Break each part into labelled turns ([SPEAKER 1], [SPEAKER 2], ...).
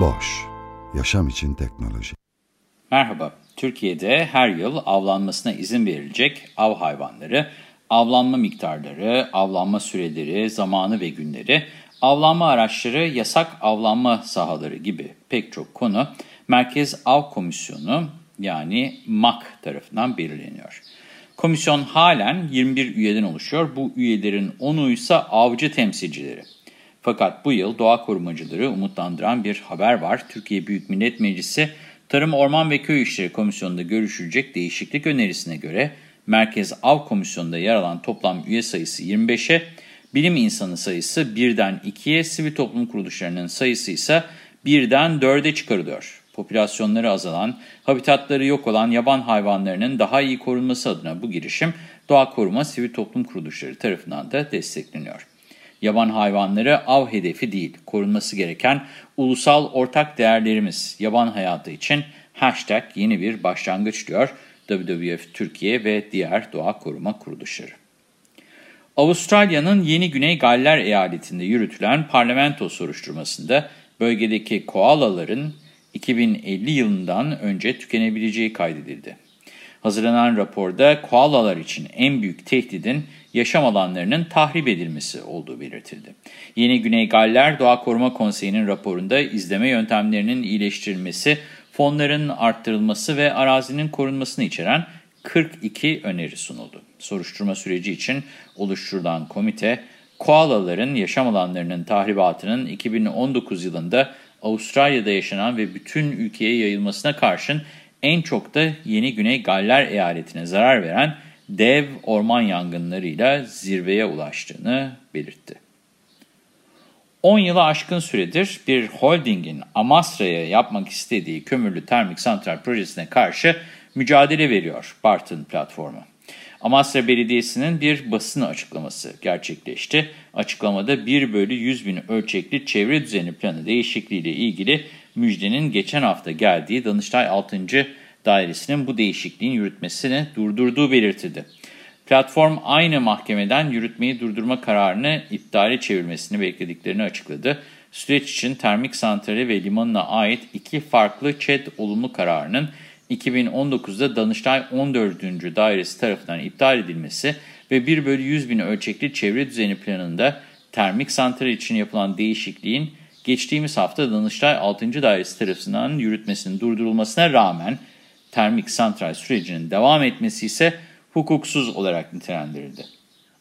[SPEAKER 1] Boş, yaşam için teknoloji.
[SPEAKER 2] Merhaba, Türkiye'de her yıl avlanmasına izin verilecek av hayvanları, avlanma miktarları, avlanma süreleri, zamanı ve günleri, avlanma araçları, yasak avlanma sahaları gibi pek çok konu Merkez Av Komisyonu yani MAK tarafından belirleniyor. Komisyon halen 21 üyeden oluşuyor. Bu üyelerin 10'u ise avcı temsilcileri. Fakat bu yıl doğa korumacıları umutlandıran bir haber var. Türkiye Büyük Millet Meclisi Tarım, Orman ve Köy İşleri Komisyonu'nda görüşülecek değişiklik önerisine göre Merkez Av Komisyonu'nda yer alan toplam üye sayısı 25'e, bilim insanı sayısı 1'den 2'ye, sivil toplum kuruluşlarının sayısı ise 1'den 4'e çıkarılıyor. Popülasyonları azalan, habitatları yok olan yaban hayvanlarının daha iyi korunması adına bu girişim doğa koruma sivil toplum kuruluşları tarafından da destekleniyor. Yaban hayvanları av hedefi değil, korunması gereken ulusal ortak değerlerimiz yaban hayatı için hashtag yeni bir başlangıç diyor WWF Türkiye ve diğer doğa koruma kuruluşları. Avustralya'nın Yeni Güney Galler eyaletinde yürütülen parlamento soruşturmasında bölgedeki koalaların 2050 yılından önce tükenebileceği kaydedildi. Hazırlanan raporda koalalar için en büyük tehdidin yaşam alanlarının tahrip edilmesi olduğu belirtildi. Yeni Güney Galler Doğa Koruma Konseyi'nin raporunda izleme yöntemlerinin iyileştirilmesi, fonların arttırılması ve arazinin korunmasını içeren 42 öneri sunuldu. Soruşturma süreci için oluşturulan komite, koalaların yaşam alanlarının tahribatının 2019 yılında Avustralya'da yaşanan ve bütün ülkeye yayılmasına karşın en çok da Yeni Güney Galler eyaletine zarar veren dev orman yangınlarıyla zirveye ulaştığını belirtti. 10 yılı aşkın süredir bir holdingin Amasra'ya yapmak istediği kömürlü termik santral projesine karşı mücadele veriyor Bartın platformu. Amasra Belediyesi'nin bir basın açıklaması gerçekleşti. Açıklamada 1 bölü 100 bin ölçekli çevre düzeni planı değişikliğiyle ilgili müjdenin geçen hafta geldiği Danıştay 6. Dairesi'nin bu değişikliğin yürütmesini durdurduğu belirtildi. Platform aynı mahkemeden yürütmeyi durdurma kararını iptale çevirmesini beklediklerini açıkladı. Süreç için termik santrali ve limanına ait iki farklı ÇED olumlu kararının 2019'da Danıştay 14. Dairesi tarafından iptal edilmesi ve 1 bölü 100 bin ölçekli çevre düzeni planında termik santral için yapılan değişikliğin geçtiğimiz hafta Danıştay 6. Dairesi tarafından yürütmesinin durdurulmasına rağmen termik santral sürecinin devam etmesi ise hukuksuz olarak nitelendirildi.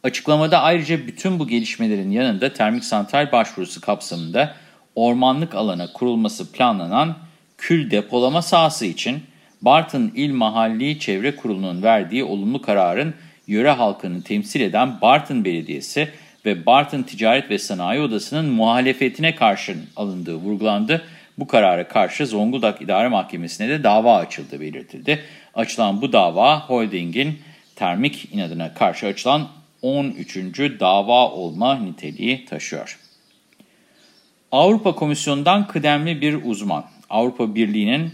[SPEAKER 2] Açıklamada ayrıca bütün bu gelişmelerin yanında termik santral başvurusu kapsamında ormanlık alana kurulması planlanan kül depolama sahası için Bartın İl Mahalli Çevre Kurulu'nun verdiği olumlu kararın yöre halkını temsil eden Bartın Belediyesi ve Bartın Ticaret ve Sanayi Odası'nın muhalefetine karşı alındığı vurgulandı. Bu karara karşı Zonguldak İdare Mahkemesi'ne de dava açıldığı belirtildi. Açılan bu dava holdingin termik inadına karşı açılan 13. dava olma niteliği taşıyor. Avrupa Komisyonu'ndan kıdemli bir uzman, Avrupa Birliği'nin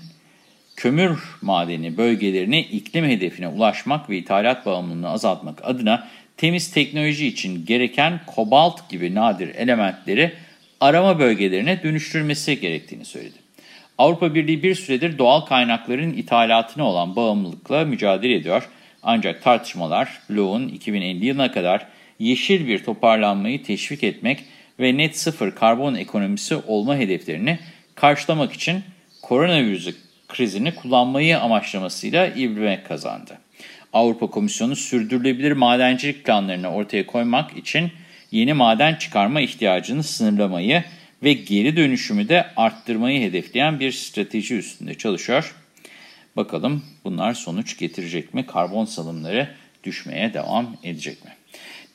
[SPEAKER 2] kömür madeni bölgelerine iklim hedefine ulaşmak ve ithalat bağımlılığını azaltmak adına temiz teknoloji için gereken kobalt gibi nadir elementleri arama bölgelerine dönüştürmesi gerektiğini söyledi. Avrupa Birliği bir süredir doğal kaynakların ithalatına olan bağımlılıkla mücadele ediyor. Ancak tartışmalar bloğun 2050 yılına kadar yeşil bir toparlanmayı teşvik etmek ve net sıfır karbon ekonomisi olma hedeflerini karşılamak için koronavirüsü krizini kullanmayı amaçlamasıyla ivme kazandı. Avrupa Komisyonu sürdürülebilir madencilik planlarını ortaya koymak için yeni maden çıkarma ihtiyacını sınırlamayı ve geri dönüşümü de arttırmayı hedefleyen bir strateji üstünde çalışıyor. Bakalım bunlar sonuç getirecek mi? Karbon salımları düşmeye devam edecek mi?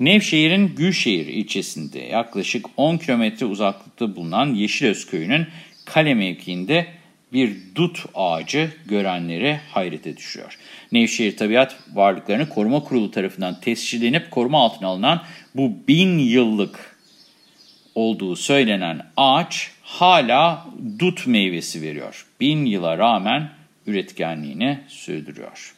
[SPEAKER 2] Nevşehir'in Gülşehir ilçesinde yaklaşık 10 kilometre uzaklıkta bulunan Yeşilöz köyünün kale mevkiinde bir dut ağacı görenleri hayrete düşüyor. Nevşehir Tabiat Varlıklarını Koruma Kurulu tarafından tescillenip koruma altına alınan bu bin yıllık olduğu söylenen ağaç hala dut meyvesi veriyor. Bin yıla rağmen üretkenliğini sürdürüyor.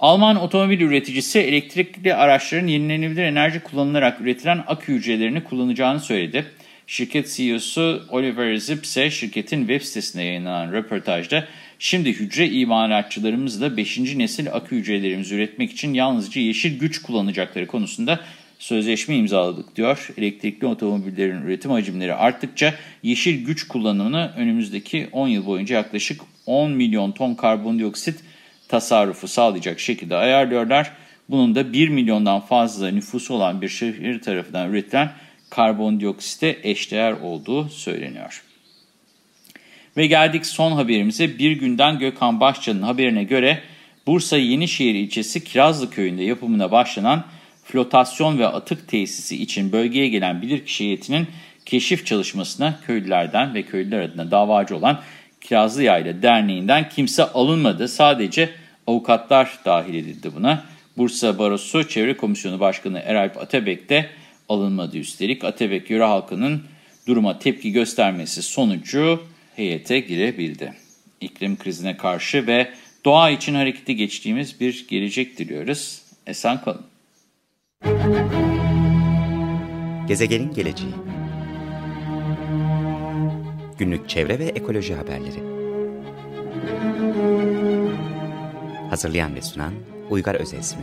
[SPEAKER 2] Alman otomobil üreticisi elektrikli araçların yenilenebilir enerji kullanılarak üretilen akü hücrelerini kullanacağını söyledi. Şirket CEO'su Oliver Zipse şirketin web sitesinde yayınlanan röportajda şimdi hücre imalatçılarımızla 5. nesil akü hücrelerimizi üretmek için yalnızca yeşil güç kullanacakları konusunda sözleşme imzaladık diyor. Elektrikli otomobillerin üretim hacimleri arttıkça yeşil güç kullanımını önümüzdeki 10 yıl boyunca yaklaşık 10 milyon ton karbondioksit tasarrufu sağlayacak şekilde ayarlıyorlar. Bunun da 1 milyondan fazla nüfusu olan bir şehir tarafından üretilen karbondioksite eşdeğer olduğu söyleniyor. Ve geldik son haberimize. Bir günden Gökhan Başcan'ın haberine göre Bursa Yenişehir ilçesi Kirazlı köyünde yapımına başlanan flotasyon ve atık tesisi için bölgeye gelen bilirkişi heyetinin keşif çalışmasına köylülerden ve köylüler adına davacı olan Kirazlı Yayla Derneği'nden kimse alınmadı. Sadece avukatlar dahil edildi buna. Bursa Barosu Çevre Komisyonu Başkanı Eralp Atabek de alınmadı üstelik. Atabek yöre halkının duruma tepki göstermesi sonucu heyete girebildi. İklim krizine karşı ve doğa için harekete geçtiğimiz bir gelecek diliyoruz. Esen kalın.
[SPEAKER 3] Gezegenin geleceği Günlük çevre ve ekoloji haberleri Hazırlayan ve sunan Uygar Özesmi